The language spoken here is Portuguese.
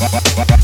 Hasta vista.